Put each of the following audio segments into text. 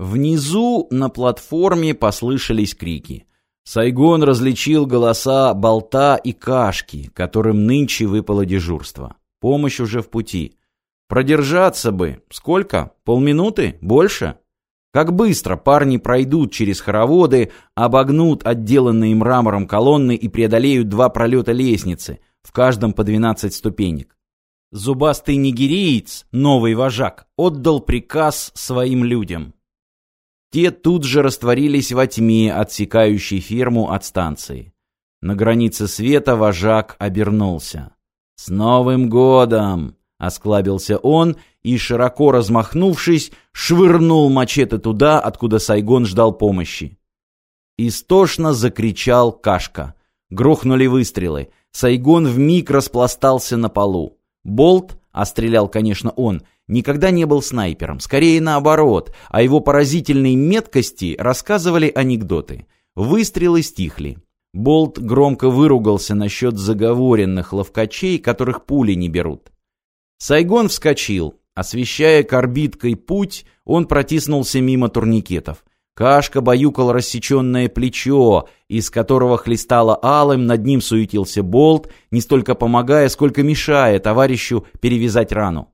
Внизу на платформе послышались крики. Сайгон различил голоса Болта и Кашки, которым нынче выпало дежурство. Помощь уже в пути. Продержаться бы. Сколько? Полминуты? Больше? Как быстро парни пройдут через хороводы, обогнут отделанные мрамором колонны и преодолеют два пролета лестницы, в каждом по 12 ступенек. Зубастый нигериец, новый вожак, отдал приказ своим людям. Те тут же растворились во тьме, отсекающей ферму от станции. На границе света вожак обернулся. «С Новым годом!» — осклабился он и, широко размахнувшись, швырнул мачете туда, откуда Сайгон ждал помощи. Истошно закричал Кашка. Грохнули выстрелы. Сайгон вмиг распластался на полу. Болт, а стрелял, конечно, он, никогда не был снайпером, скорее наоборот, о его поразительной меткости рассказывали анекдоты. Выстрелы стихли. Болт громко выругался насчет заговоренных ловкачей, которых пули не берут. Сайгон вскочил. Освещая корбиткой путь, он протиснулся мимо турникетов. Кашка баюкал рассеченное плечо, из которого хлестало алым, над ним суетился болт, не столько помогая, сколько мешая товарищу перевязать рану.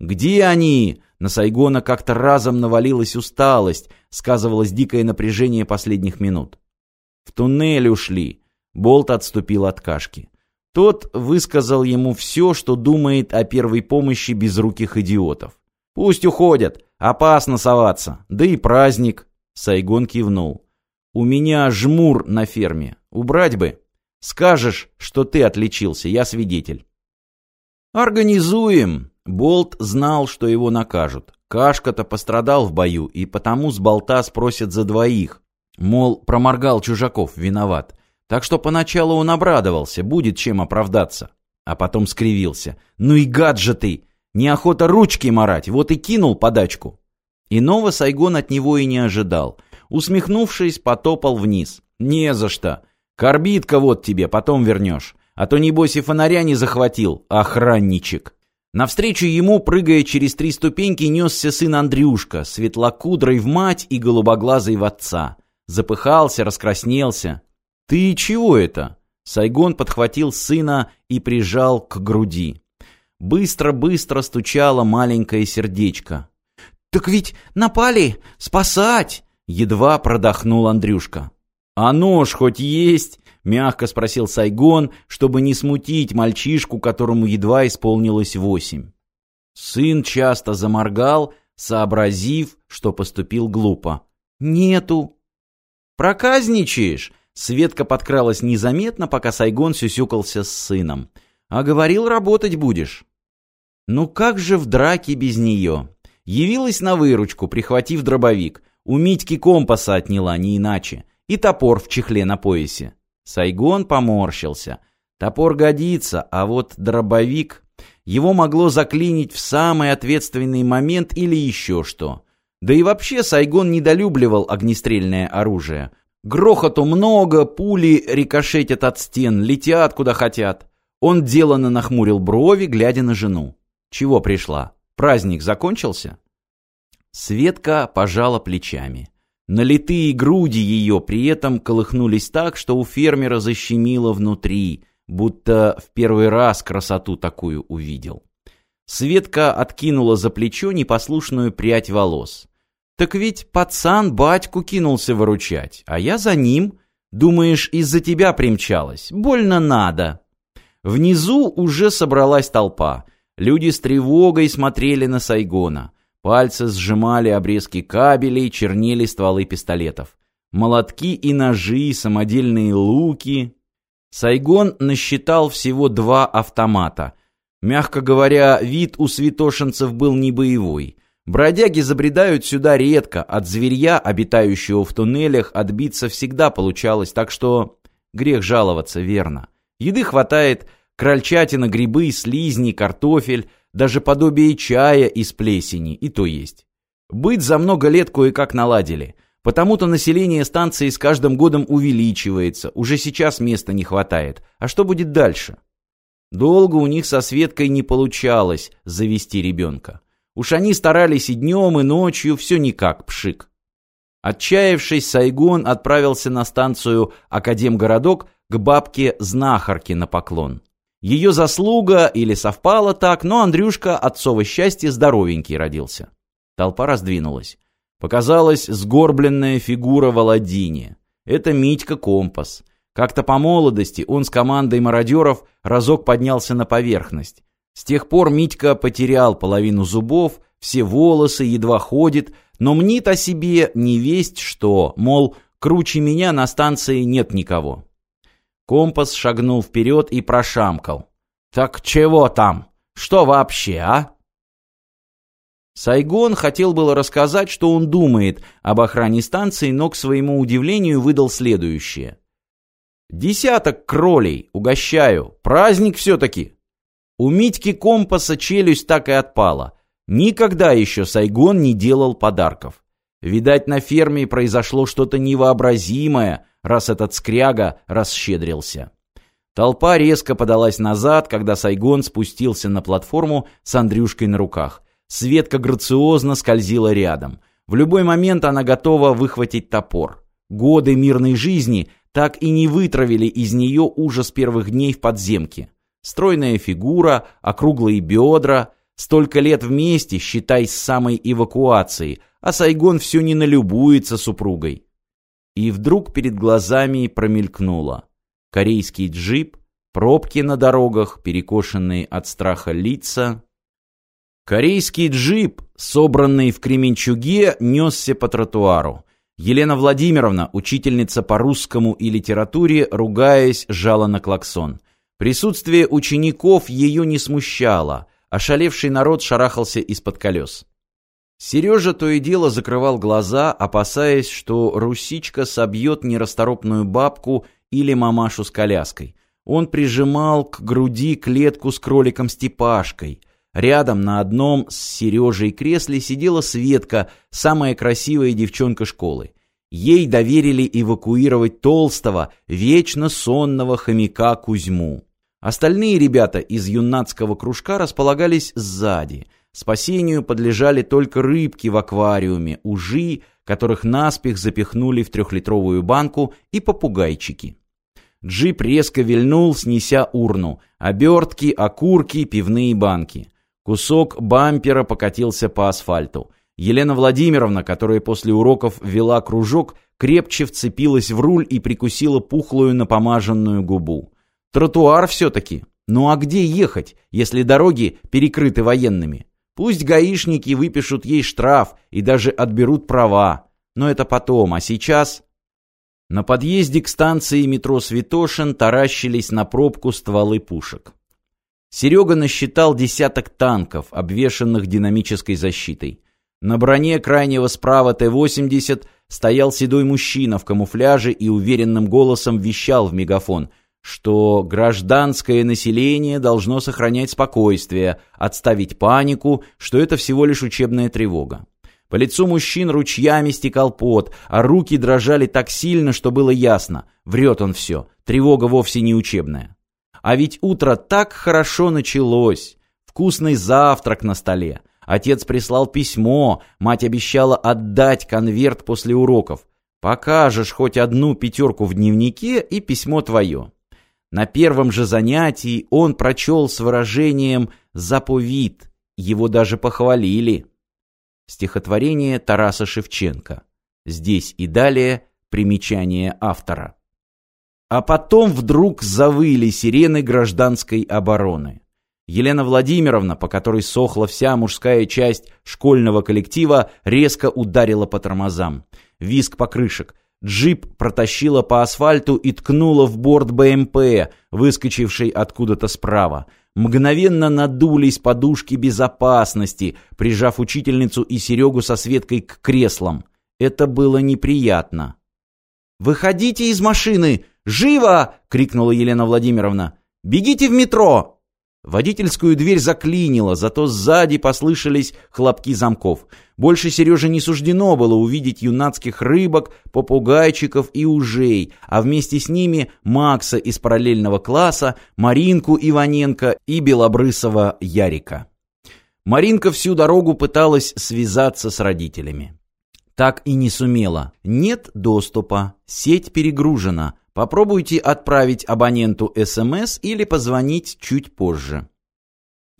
«Где они?» На Сайгона как-то разом навалилась усталость, сказывалось дикое напряжение последних минут. В туннель ушли. Болт отступил от Кашки. Тот высказал ему все, что думает о первой помощи безруких идиотов. «Пусть уходят, опасно соваться, да и праздник». Сайгон кивнул. «У меня жмур на ферме, убрать бы. Скажешь, что ты отличился, я свидетель». «Организуем», Болт знал, что его накажут. Кашка-то пострадал в бою, и потому с болта спросят за двоих. Мол, проморгал чужаков, виноват. Так что поначалу он обрадовался, будет чем оправдаться. А потом скривился. «Ну и гад же ты! Неохота ручки марать, вот и кинул подачку». Иного Сайгон от него и не ожидал. Усмехнувшись, потопал вниз. «Не за что. Корбитка вот тебе, потом вернешь. А то, небось, и фонаря не захватил, охранничек». Навстречу ему, прыгая через три ступеньки, несся сын Андрюшка, светлокудрой в мать и голубоглазой в отца. Запыхался, раскраснелся. «Ты чего это?» Сайгон подхватил сына и прижал к груди. Быстро-быстро стучало маленькое сердечко. «Так ведь напали! Спасать!» Едва продохнул Андрюшка. «А нож хоть есть?» — мягко спросил Сайгон, чтобы не смутить мальчишку, которому едва исполнилось восемь. Сын часто заморгал, сообразив, что поступил глупо. «Нету». «Проказничаешь?» Светка подкралась незаметно, пока Сайгон сюсюкался с сыном. «А говорил, работать будешь». «Ну как же в драке без нее?» Явилась на выручку, прихватив дробовик. У Митьки компаса отняла, не иначе. И топор в чехле на поясе. Сайгон поморщился. Топор годится, а вот дробовик... Его могло заклинить в самый ответственный момент или еще что. Да и вообще Сайгон недолюбливал огнестрельное оружие. Грохоту много, пули рикошетят от стен, летят куда хотят. Он деланно нахмурил брови, глядя на жену. Чего пришла? Праздник закончился? Светка пожала плечами. Налитые груди ее при этом колыхнулись так, что у фермера защемило внутри, будто в первый раз красоту такую увидел. Светка откинула за плечо непослушную прядь волос. «Так ведь пацан батьку кинулся выручать, а я за ним. Думаешь, из-за тебя примчалась? Больно надо». Внизу уже собралась толпа. Люди с тревогой смотрели на Сайгона. Пальцы сжимали обрезки кабелей, чернели стволы пистолетов. Молотки и ножи, самодельные луки. Сайгон насчитал всего два автомата. Мягко говоря, вид у святошинцев был не боевой. Бродяги забредают сюда редко, от зверья, обитающего в туннелях, отбиться всегда получалось, так что грех жаловаться, верно. Еды хватает, крольчатина, грибы, слизни, картофель, даже подобие чая из плесени, и то есть. Быть за много лет кое-как наладили. Потому-то население станции с каждым годом увеличивается, уже сейчас места не хватает. А что будет дальше? Долго у них со Светкой не получалось завести ребенка. Уж они старались и днем, и ночью, все никак, пшик. Отчаявшись, Сайгон отправился на станцию Академгородок к бабке-знахарке на поклон. Ее заслуга или совпало так, но Андрюшка, отцово счастье, здоровенький родился. Толпа раздвинулась. Показалась сгорбленная фигура Володине. Это Митька Компас. Как-то по молодости он с командой мародеров разок поднялся на поверхность. С тех пор Митька потерял половину зубов, все волосы, едва ходит, но мнит о себе не весть что, мол, круче меня на станции нет никого. Компас шагнул вперед и прошамкал. «Так чего там? Что вообще, а?» Сайгон хотел было рассказать, что он думает об охране станции, но, к своему удивлению, выдал следующее. «Десяток кролей, угощаю. Праздник все-таки!» У Митьки Компаса челюсть так и отпала. Никогда еще Сайгон не делал подарков. Видать, на ферме произошло что-то невообразимое, раз этот скряга расщедрился. Толпа резко подалась назад, когда Сайгон спустился на платформу с Андрюшкой на руках. Светка грациозно скользила рядом. В любой момент она готова выхватить топор. Годы мирной жизни так и не вытравили из нее ужас первых дней в подземке. Стройная фигура, округлые бедра, столько лет вместе, считай, с самой эвакуации, а Сайгон все не налюбуется супругой. И вдруг перед глазами промелькнуло. Корейский джип, пробки на дорогах, перекошенные от страха лица. Корейский джип, собранный в Кременчуге, несся по тротуару. Елена Владимировна, учительница по русскому и литературе, ругаясь, жала на клаксон. Присутствие учеников ее не смущало. Ошалевший народ шарахался из-под колес. Сережа то и дело закрывал глаза, опасаясь, что русичка собьет нерасторопную бабку или мамашу с коляской. Он прижимал к груди клетку с кроликом Степашкой. Рядом на одном с Сережей кресле сидела Светка, самая красивая девчонка школы. Ей доверили эвакуировать толстого, вечно сонного хомяка Кузьму. Остальные ребята из юнацкого кружка располагались сзади – Спасению подлежали только рыбки в аквариуме, ужи, которых наспех запихнули в трехлитровую банку, и попугайчики. Джип резко вильнул, снеся урну. Обертки, окурки, пивные банки. Кусок бампера покатился по асфальту. Елена Владимировна, которая после уроков вела кружок, крепче вцепилась в руль и прикусила пухлую напомаженную губу. Тротуар все-таки. Ну а где ехать, если дороги перекрыты военными? Пусть гаишники выпишут ей штраф и даже отберут права. Но это потом, а сейчас... На подъезде к станции метро Святошин таращились на пробку стволы пушек. Серега насчитал десяток танков, обвешанных динамической защитой. На броне крайнего справа Т-80 стоял седой мужчина в камуфляже и уверенным голосом вещал в мегафон что гражданское население должно сохранять спокойствие, отставить панику, что это всего лишь учебная тревога. По лицу мужчин ручьями стекал пот, а руки дрожали так сильно, что было ясно. Врет он все, тревога вовсе не учебная. А ведь утро так хорошо началось. Вкусный завтрак на столе. Отец прислал письмо, мать обещала отдать конверт после уроков. Покажешь хоть одну пятерку в дневнике, и письмо твое. На первом же занятии он прочел с выражением «заповит», его даже похвалили. Стихотворение Тараса Шевченко. Здесь и далее примечание автора. А потом вдруг завыли сирены гражданской обороны. Елена Владимировна, по которой сохла вся мужская часть школьного коллектива, резко ударила по тормозам. Виск покрышек, Джип протащила по асфальту и ткнула в борт БМП, выскочивший откуда-то справа. Мгновенно надулись подушки безопасности, прижав учительницу и Серегу со Светкой к креслам. Это было неприятно. «Выходите из машины! Живо!» — крикнула Елена Владимировна. «Бегите в метро!» Водительскую дверь заклинило, зато сзади послышались хлопки замков. Больше Сереже не суждено было увидеть юнацких рыбок, попугайчиков и ужей, а вместе с ними Макса из параллельного класса, Маринку Иваненко и Белобрысова Ярика. Маринка всю дорогу пыталась связаться с родителями. Так и не сумела. Нет доступа, сеть перегружена. Попробуйте отправить абоненту СМС или позвонить чуть позже.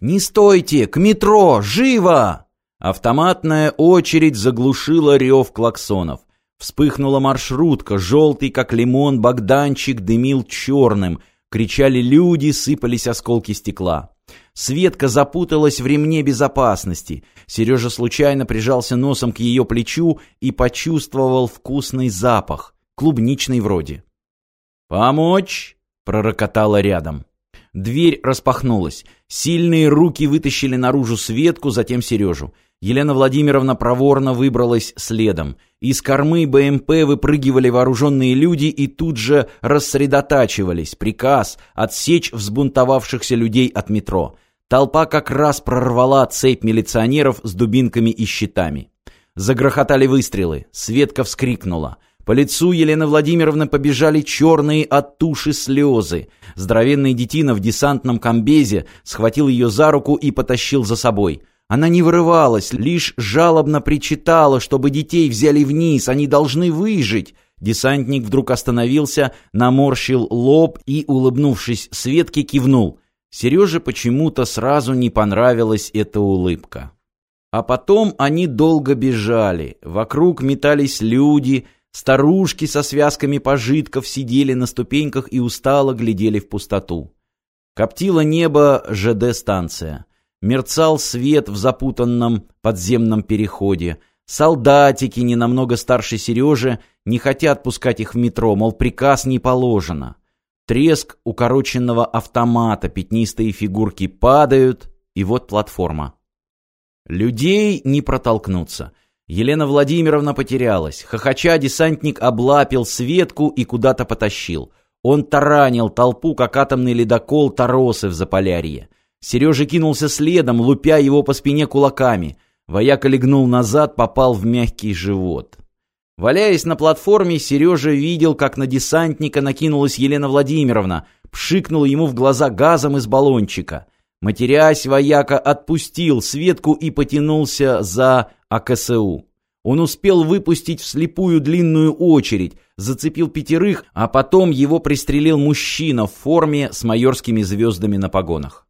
«Не стойте! К метро! Живо!» Автоматная очередь заглушила рев клаксонов. Вспыхнула маршрутка, желтый, как лимон, Богданчик дымил черным. Кричали люди, сыпались осколки стекла. Светка запуталась в ремне безопасности. Сережа случайно прижался носом к ее плечу и почувствовал вкусный запах, клубничный вроде. «Помочь?» — пророкотала рядом. Дверь распахнулась. Сильные руки вытащили наружу Светку, затем Сережу. Елена Владимировна проворно выбралась следом. Из кормы БМП выпрыгивали вооруженные люди и тут же рассредотачивались. Приказ — отсечь взбунтовавшихся людей от метро. Толпа как раз прорвала цепь милиционеров с дубинками и щитами. Загрохотали выстрелы. Светка вскрикнула. По лицу Елены Владимировны побежали черные от туши слезы. Здоровенный детина в десантном комбезе схватил ее за руку и потащил за собой. Она не вырывалась, лишь жалобно причитала, чтобы детей взяли вниз, они должны выжить. Десантник вдруг остановился, наморщил лоб и, улыбнувшись Светке, кивнул. Сереже почему-то сразу не понравилась эта улыбка. А потом они долго бежали. Вокруг метались люди, старушки со связками пожитков сидели на ступеньках и устало глядели в пустоту. Коптило небо ЖД-станция. Мерцал свет в запутанном подземном переходе. Солдатики, не намного старше Сережи, не хотят пускать их в метро, мол, приказ не положено. Треск укороченного автомата, пятнистые фигурки падают, и вот платформа. Людей не протолкнуться. Елена Владимировна потерялась. Хохоча десантник облапил Светку и куда-то потащил. Он таранил толпу, как атомный ледокол Таросы в Заполярье. Сережа кинулся следом, лупя его по спине кулаками. Вояка легнул назад, попал в мягкий живот. Валяясь на платформе, Сережа видел, как на десантника накинулась Елена Владимировна, пшикнула ему в глаза газом из баллончика. Матерясь, вояка отпустил Светку и потянулся за АКСУ. Он успел выпустить вслепую длинную очередь, зацепил пятерых, а потом его пристрелил мужчина в форме с майорскими звездами на погонах.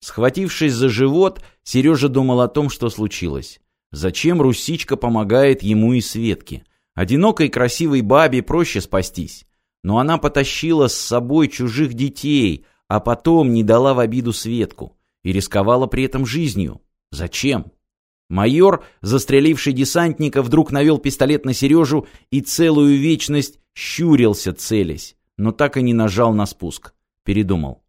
Схватившись за живот, Сережа думал о том, что случилось. Зачем Русичка помогает ему и Светке? Одинокой красивой бабе проще спастись. Но она потащила с собой чужих детей, а потом не дала в обиду Светку. И рисковала при этом жизнью. Зачем? Майор, застреливший десантника, вдруг навел пистолет на Сережу и целую вечность щурился, целясь, но так и не нажал на спуск. Передумал.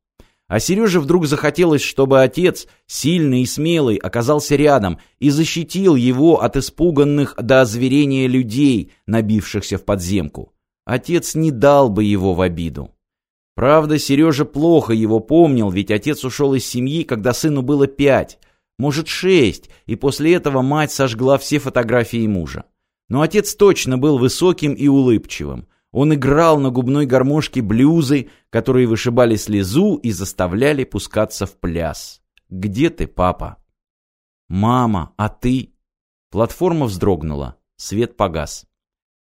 А Сереже вдруг захотелось, чтобы отец, сильный и смелый, оказался рядом и защитил его от испуганных до озверения людей, набившихся в подземку. Отец не дал бы его в обиду. Правда, Сережа плохо его помнил, ведь отец ушел из семьи, когда сыну было пять, может шесть, и после этого мать сожгла все фотографии мужа. Но отец точно был высоким и улыбчивым. Он играл на губной гармошке блюзы, которые вышибали слезу и заставляли пускаться в пляс. «Где ты, папа?» «Мама, а ты?» Платформа вздрогнула. Свет погас.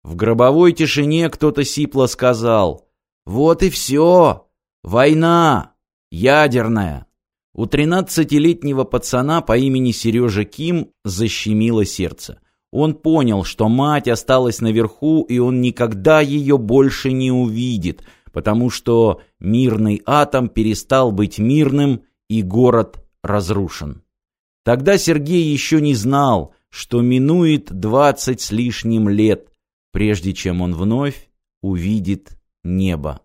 В гробовой тишине кто-то сипло сказал «Вот и все! Война! Ядерная!» У тринадцатилетнего пацана по имени Сережа Ким защемило сердце. Он понял, что мать осталась наверху, и он никогда ее больше не увидит, потому что мирный атом перестал быть мирным, и город разрушен. Тогда Сергей еще не знал, что минует двадцать с лишним лет, прежде чем он вновь увидит небо.